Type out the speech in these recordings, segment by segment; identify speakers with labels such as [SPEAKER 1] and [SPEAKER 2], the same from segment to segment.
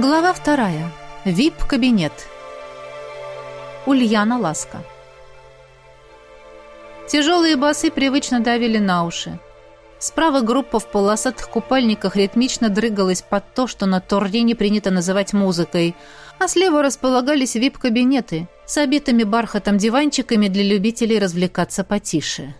[SPEAKER 1] Глава вторая. ВИП-кабинет. Ульяна Ласка. Тяжелые басы привычно давили на уши. Справа группа в полосатых купальниках ритмично дрыгалась под то, что на Торрине принято называть музыкой, а слева располагались вип-кабинеты с обитыми бархатом диванчиками для любителей развлекаться потише.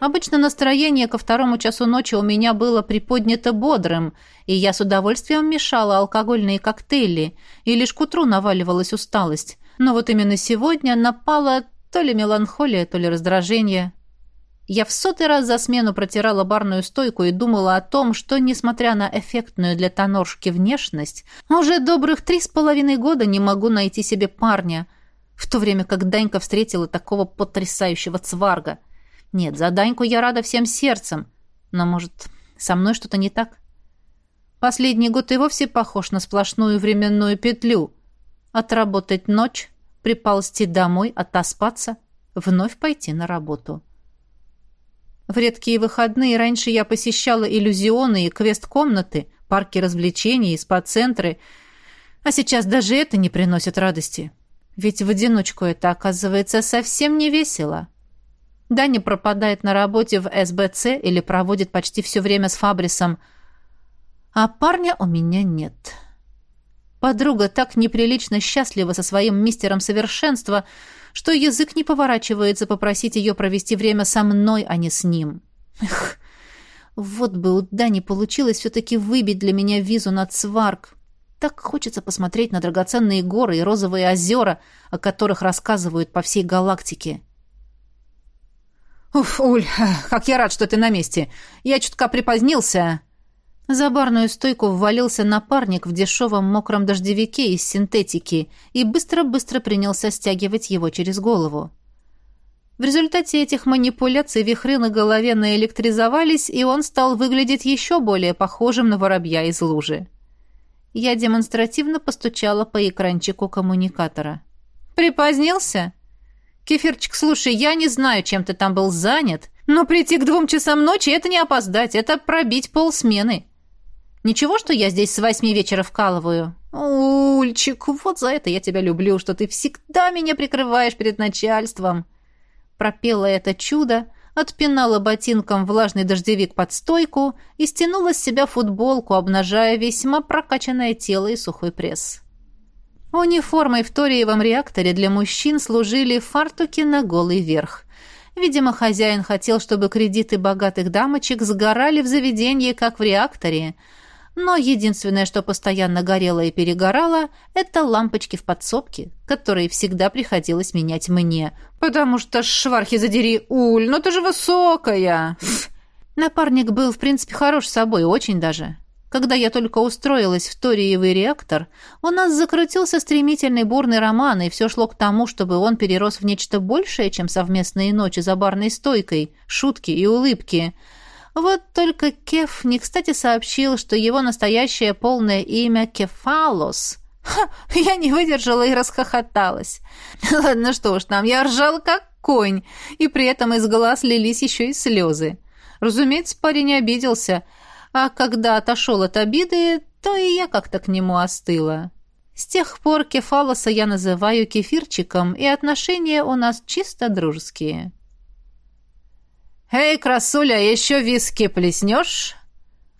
[SPEAKER 1] Обычно настроение ко второму часу ночи у меня было приподнято бодрым, и я с удовольствием мешала алкогольные коктейли, и лишь к утру наваливалась усталость. Но вот именно сегодня напала то ли меланхолия, то ли раздражение. Я в сотый раз за смену протирала барную стойку и думала о том, что, несмотря на эффектную для тоноршки внешность, уже добрых три с половиной года не могу найти себе парня, в то время как Данька встретила такого потрясающего цварга — нет, за Даньку я рада всем сердцем. Но, может, со мной что-то не так? Последний год и вовсе похож на сплошную временную петлю. Отработать ночь, приползти домой, отоспаться, вновь пойти на работу. В редкие выходные раньше я посещала иллюзионы и квест-комнаты, парки развлечений, спа-центры, а сейчас даже это не приносит радости. Ведь в одиночку это, оказывается, совсем не весело. Даня пропадает на работе в СБЦ или проводит почти все время с Фабрисом, а парня у меня нет. Подруга так неприлично счастлива со своим мистером совершенства, что язык не поворачивается попросить ее провести время со мной, а не с ним. Эх, вот бы у Дани получилось все-таки выбить для меня визу на Цварк. Так хочется посмотреть на драгоценные горы и розовые озера, о которых рассказывают по всей галактике. «Уф, Уль, как я рад, что ты на месте. Я чутка припозднился». За барную стойку ввалился напарник в дешевом мокром дождевике из синтетики и быстро-быстро принялся стягивать его через голову. В результате этих манипуляций вихры на голове наэлектризовались, и он стал выглядеть еще более похожим на воробья из лужи. Я демонстративно постучала по экранчику коммуникатора. «Припозднился?» «Кефирчик, слушай, я не знаю, чем ты там был занят, но прийти к двум часам ночи — это не опоздать, это пробить полсмены. Ничего, что я здесь с восьми вечера вкалываю?» «Ульчик, вот за это я тебя люблю, что ты всегда меня прикрываешь перед начальством!» Пропела это чудо, отпинала ботинком влажный дождевик под стойку и стянула с себя футболку, обнажая весьма прокачанное тело и сухой пресс. Униформой в ториевом реакторе для мужчин служили фартуки на голый верх. Видимо, хозяин хотел, чтобы кредиты богатых дамочек сгорали в заведении, как в реакторе. Но единственное, что постоянно горело и перегорало, это лампочки в подсобке, которые всегда приходилось менять мне. «Потому что, швархи задери, Уль, ну ты же высокая!» Напарник был, в принципе, хорош собой, очень даже. Когда я только устроилась в Ториевый реактор, у нас закрутился стремительный бурный роман, и все шло к тому, чтобы он перерос в нечто большее, чем совместные ночи за барной стойкой, шутки и улыбки. Вот только Кеф не кстати сообщил, что его настоящее полное имя Кефалос. Ха, я не выдержала и расхохоталась. Ладно, что уж там, я ржала как конь, и при этом из глаз лились еще и слезы. Разумеется, парень обиделся — а когда отошел от обиды, то и я как-то к нему остыла. С тех пор Кефалоса я называю кефирчиком, и отношения у нас чисто дружеские. «Эй, красуля, еще виски плеснешь?»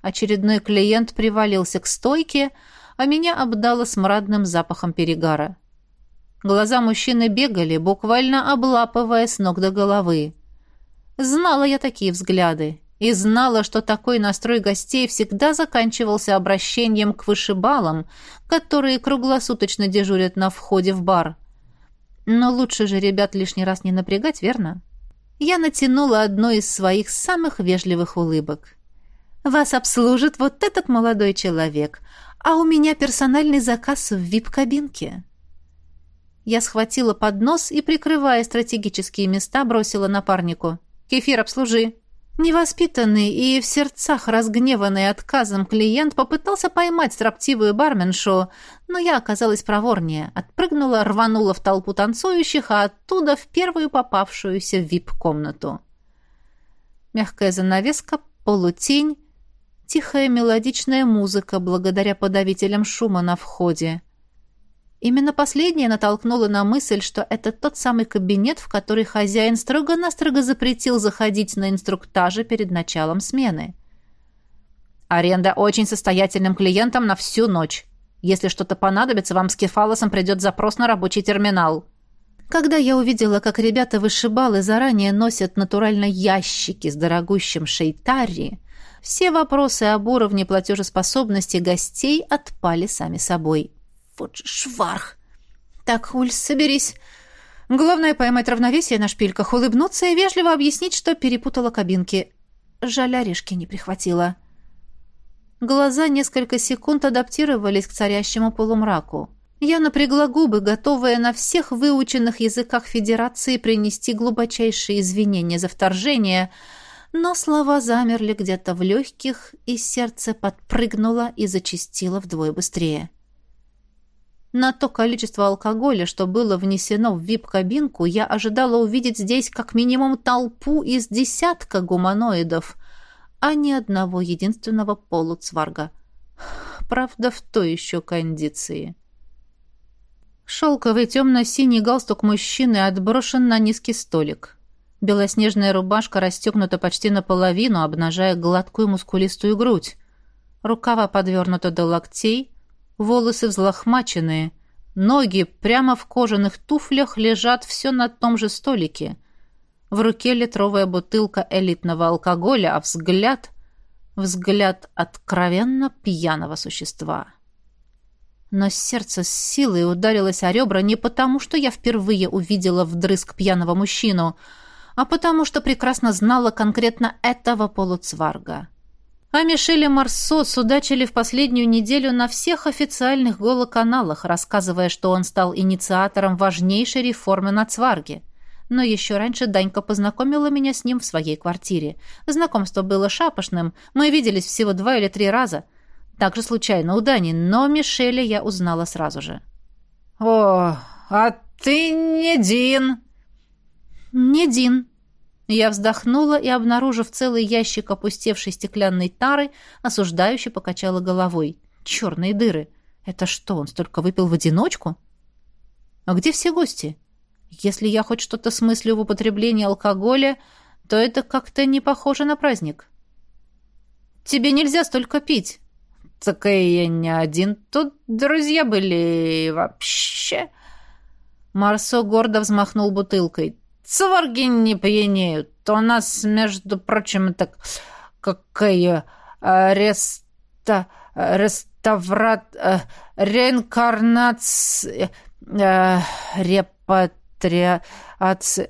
[SPEAKER 1] Очередной клиент привалился к стойке, а меня обдало смрадным запахом перегара. Глаза мужчины бегали, буквально облапывая с ног до головы. Знала я такие взгляды и знала, что такой настрой гостей всегда заканчивался обращением к вышибалам, которые круглосуточно дежурят на входе в бар. Но лучше же ребят лишний раз не напрягать, верно? Я натянула одну из своих самых вежливых улыбок. «Вас обслужит вот этот молодой человек, а у меня персональный заказ в вип-кабинке». Я схватила поднос и, прикрывая стратегические места, бросила напарнику. «Кефир, обслужи!» Невоспитанный и в сердцах разгневанный отказом клиент попытался поймать строптивую барменшу, но я оказалась проворнее, отпрыгнула, рванула в толпу танцующих, а оттуда в первую попавшуюся вип-комнату. Мягкая занавеска, полутень, тихая мелодичная музыка благодаря подавителям шума на входе. Именно последнее натолкнуло на мысль, что это тот самый кабинет, в который хозяин строго-настрого запретил заходить на инструктаже перед началом смены. «Аренда очень состоятельным клиентам на всю ночь. Если что-то понадобится, вам с Кефалосом придет запрос на рабочий терминал». Когда я увидела, как ребята вышибалы заранее носят натурально ящики с дорогущим шейтарри, все вопросы об уровне платежеспособности гостей отпали сами собой. Вот шварх! Так, Ульс, соберись. Главное поймать равновесие на шпильках, улыбнуться и вежливо объяснить, что перепутала кабинки. Жаль, орешки не прихватила. Глаза несколько секунд адаптировались к царящему полумраку. Я напрягла губы, готовая на всех выученных языках Федерации принести глубочайшие извинения за вторжение, но слова замерли где-то в легких, и сердце подпрыгнуло и зачастило вдвое быстрее. На то количество алкоголя, что было внесено в вип-кабинку, я ожидала увидеть здесь как минимум толпу из десятка гуманоидов, а не одного единственного полуцварга. Правда, в той еще кондиции. Шелковый темно-синий галстук мужчины отброшен на низкий столик. Белоснежная рубашка расстегнута почти наполовину, обнажая гладкую мускулистую грудь. Рукава подвернуты до локтей, волосы взлохмаченные, ноги прямо в кожаных туфлях лежат все на том же столике. В руке литровая бутылка элитного алкоголя, а взгляд — взгляд откровенно пьяного существа. Но сердце с силой ударилось о ребра не потому, что я впервые увидела вдрызг пьяного мужчину, а потому что прекрасно знала конкретно этого полуцварга. А Мишеле Марсо судачили в последнюю неделю на всех официальных голоканалах, рассказывая, что он стал инициатором важнейшей реформы на Цварге. Но еще раньше Данька познакомила меня с ним в своей квартире. Знакомство было шапошным, мы виделись всего два или три раза – также случайно у Дани, но Мишеля я узнала сразу же. «О, а ты не Дин!» «Не Дин!» Я вздохнула и, обнаружив целый ящик опустевшей стеклянной тары, осуждающе покачала головой. «Черные дыры! Это что, он столько выпил в одиночку?» «А где все гости?» «Если я хоть что-то смыслю в употреблении алкоголя, то это как-то не похоже на праздник». «Тебе нельзя столько пить!» Так и я не один. Тут друзья были вообще. Марсо гордо взмахнул бутылкой. Цварги не пьянеют. У нас, между прочим, так какая реста... реставрат... реинкарнация... репатриация...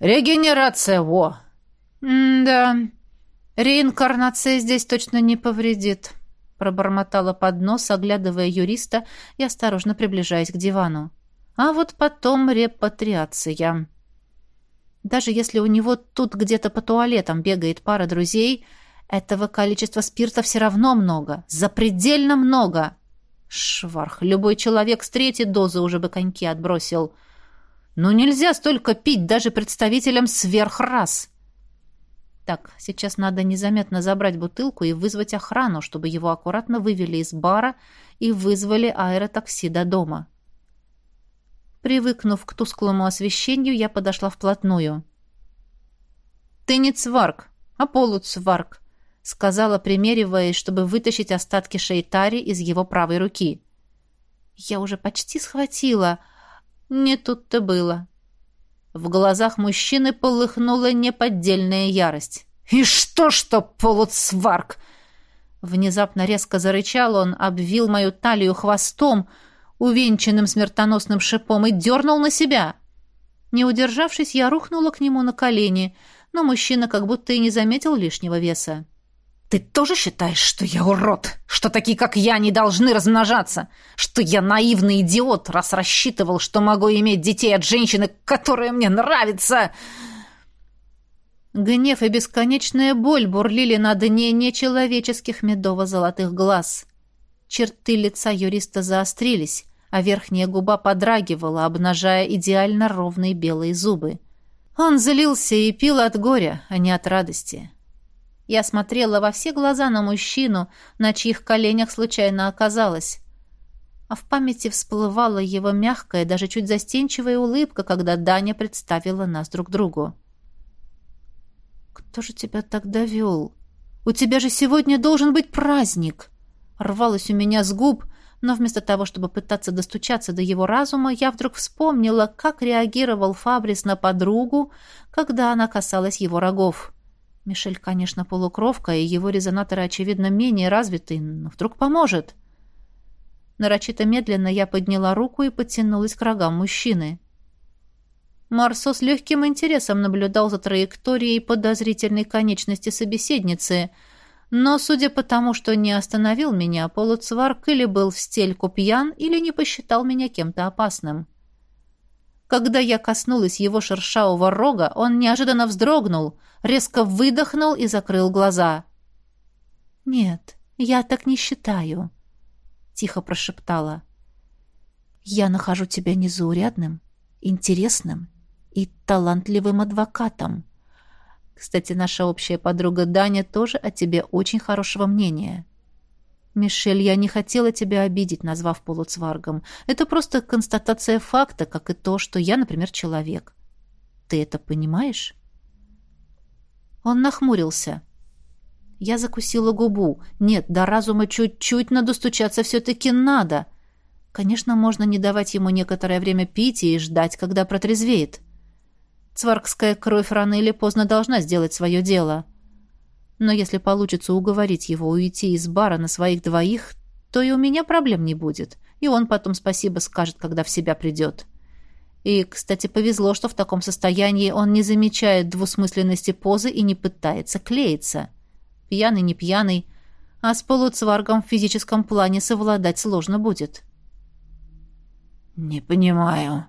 [SPEAKER 1] Регенерация, во! да, реинкарнация здесь точно не повредит пробормотала под нос, оглядывая юриста и осторожно приближаясь к дивану. А вот потом репатриация. Даже если у него тут где-то по туалетам бегает пара друзей, этого количества спирта все равно много, запредельно много. Шварх, любой человек с третьей дозы уже бы коньки отбросил. Но нельзя столько пить даже представителям сверхрас. Так, сейчас надо незаметно забрать бутылку и вызвать охрану, чтобы его аккуратно вывели из бара и вызвали аэротакси до дома. Привыкнув к тусклому освещению, я подошла вплотную. «Ты не цварк, а полуцварк», — сказала, примериваясь, чтобы вытащить остатки шейтари из его правой руки. «Я уже почти схватила. Не тут-то было». В глазах мужчины полыхнула неподдельная ярость. «И что, что полуцварк?» Внезапно резко зарычал он, обвил мою талию хвостом, увенчанным смертоносным шипом, и дернул на себя. Не удержавшись, я рухнула к нему на колени, но мужчина как будто и не заметил лишнего веса. Ты тоже считаешь, что я урод? Что такие, как я, не должны размножаться? Что я наивный идиот, раз рассчитывал, что могу иметь детей от женщины, которая мне нравится?» Гнев и бесконечная боль бурлили на дне нечеловеческих медово-золотых глаз. Черты лица юриста заострились, а верхняя губа подрагивала, обнажая идеально ровные белые зубы. Он злился и пил от горя, а не от радости. Я смотрела во все глаза на мужчину, на чьих коленях случайно оказалась. А в памяти всплывала его мягкая, даже чуть застенчивая улыбка, когда Даня представила нас друг другу. «Кто же тебя так довел? У тебя же сегодня должен быть праздник!» Рвалось у меня с губ, но вместо того, чтобы пытаться достучаться до его разума, я вдруг вспомнила, как реагировал Фабрис на подругу, когда она касалась его рогов. Мишель, конечно, полукровка, и его резонаторы, очевидно, менее развиты, но вдруг поможет. Нарочито медленно я подняла руку и потянулась к рогам мужчины. Марсо с легким интересом наблюдал за траекторией подозрительной конечности собеседницы, но, судя по тому, что не остановил меня, полуцварк или был в стельку пьян, или не посчитал меня кем-то опасным. Когда я коснулась его шершавого рога, он неожиданно вздрогнул, резко выдохнул и закрыл глаза. «Нет, я так не считаю», — тихо прошептала. «Я нахожу тебя незаурядным, интересным и талантливым адвокатом. Кстати, наша общая подруга Даня тоже о тебе очень хорошего мнения». «Мишель, я не хотела тебя обидеть, назвав полуцваргом. Это просто констатация факта, как и то, что я, например, человек. Ты это понимаешь?» Он нахмурился. Я закусила губу. Нет, до разума чуть-чуть надо стучаться все-таки надо. Конечно, можно не давать ему некоторое время пить и ждать, когда протрезвеет. Цваргская кровь рано или поздно должна сделать свое дело. — но если получится уговорить его уйти из бара на своих двоих, то и у меня проблем не будет. И он потом спасибо скажет, когда в себя придет. И, кстати, повезло, что в таком состоянии он не замечает двусмысленности позы и не пытается клеиться. Пьяный, не пьяный, а с полуцваргом в физическом плане совладать сложно будет.
[SPEAKER 2] «Не понимаю»,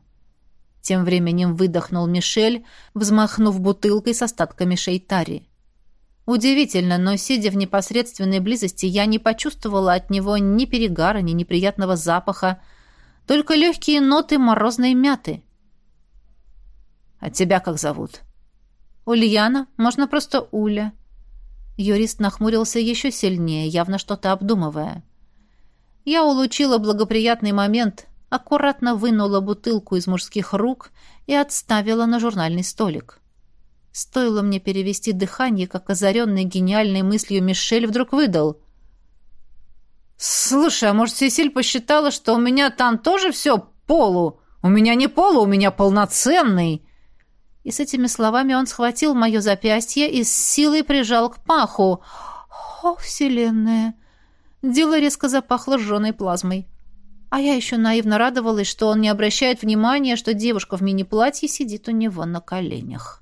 [SPEAKER 2] тем временем выдохнул Мишель, взмахнув бутылкой с остатками шейтари.
[SPEAKER 1] Удивительно, но, сидя в непосредственной близости, я не почувствовала от него ни перегара, ни неприятного запаха, только легкие ноты морозной мяты.
[SPEAKER 2] «А тебя как зовут?»
[SPEAKER 1] «Ульяна, можно просто Уля». Юрист нахмурился еще сильнее, явно что-то обдумывая. Я улучила благоприятный момент, аккуратно вынула бутылку из мужских рук и отставила на журнальный столик. Стоило мне перевести дыхание, как озаренный гениальной мыслью Мишель вдруг выдал.
[SPEAKER 2] «Слушай, а может, Сесиль посчитала, что у меня там тоже все полу? У меня не полу, у меня полноценный!»
[SPEAKER 1] И с этими словами он схватил мое запястье и с силой прижал к паху. «О, вселенная!» Дело резко запахло сжженной плазмой. А я еще наивно радовалась, что он не обращает внимания, что девушка в мини-платье сидит у него на коленях.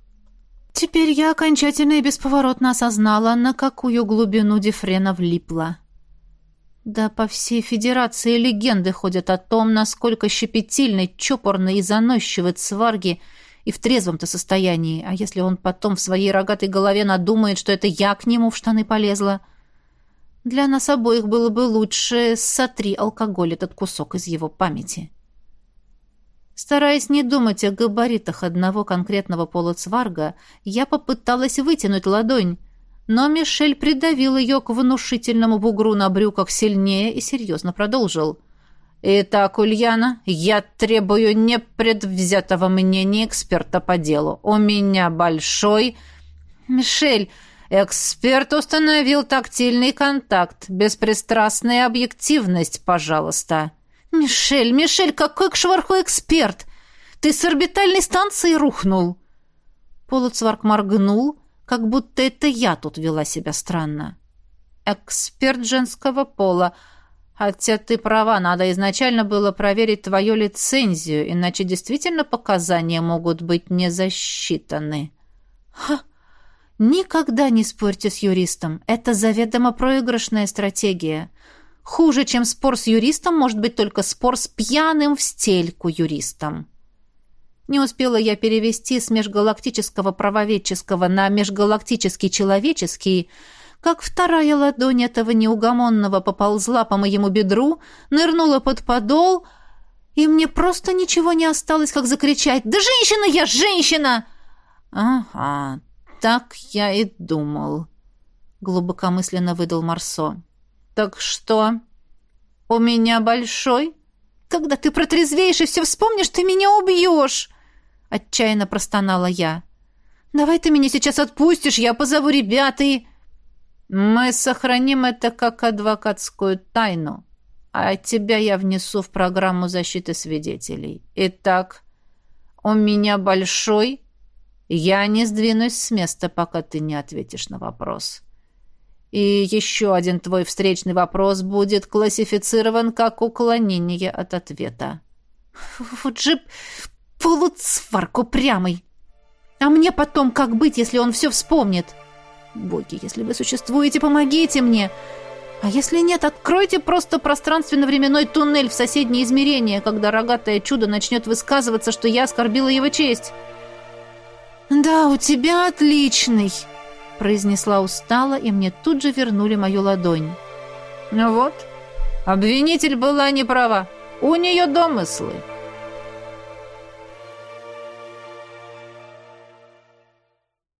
[SPEAKER 1] Теперь я окончательно и бесповоротно осознала, на какую глубину Дифрена влипла. Да по всей Федерации легенды ходят о том, насколько щепетильны, чопорны и заносчивы цварги и в трезвом-то состоянии, а если он потом в своей рогатой голове надумает, что это я к нему в штаны полезла... Для нас обоих было бы лучше сотри алкоголь этот кусок из его памяти. Стараясь не думать о габаритах одного конкретного полуцварга, я попыталась вытянуть ладонь, но Мишель придавил ее к внушительному бугру на брюках сильнее и серьезно продолжил. «Итак, Ульяна, я требую непредвзятого мнения эксперта по делу. У меня большой...» «Мишель, эксперт установил тактильный контакт. Беспристрастная объективность, пожалуйста». «Мишель, Мишель, какой к шварху эксперт! Ты с орбитальной станции рухнул!» Полуцварк моргнул, как будто это я тут вела себя странно. «Эксперт женского пола. Хотя ты права, надо изначально было проверить твою лицензию, иначе действительно показания могут быть не засчитаны». «Ха!» Никогда не спорьте с юристом. Это заведомо проигрышная стратегия. Хуже, чем спор с юристом, может быть только спор с пьяным в стельку юристом. Не успела я перевести с межгалактического правоведческого на межгалактический человеческий, как вторая ладонь этого неугомонного поползла по моему бедру, нырнула под подол, и мне просто ничего не осталось, как закричать «Да женщина я, женщина!» «Ага, так я и думал», глубокомысленно выдал Марсо. Так что? У меня большой? Когда ты протрезвеешь и все вспомнишь, ты меня убьешь!» Отчаянно простонала я. «Давай ты меня сейчас отпустишь, я позову ребят и...» «Мы сохраним это как адвокатскую тайну, а тебя я внесу в программу защиты свидетелей. Итак, у меня большой, я не сдвинусь с места, пока ты не ответишь на вопрос. И еще один твой встречный вопрос будет классифицирован как уклонение от ответа.
[SPEAKER 2] Вот же полуцварк упрямый. А мне потом как быть, если он все вспомнит? Боги, если вы существуете, помогите мне. А если нет, откройте просто пространственно-временной туннель в соседнее измерение, когда рогатое чудо начнет высказываться, что я оскорбила его честь.
[SPEAKER 1] «Да, у тебя отличный», — произнесла устало, и мне тут же вернули мою ладонь.
[SPEAKER 2] «Ну вот, обвинитель была не права. У нее домыслы.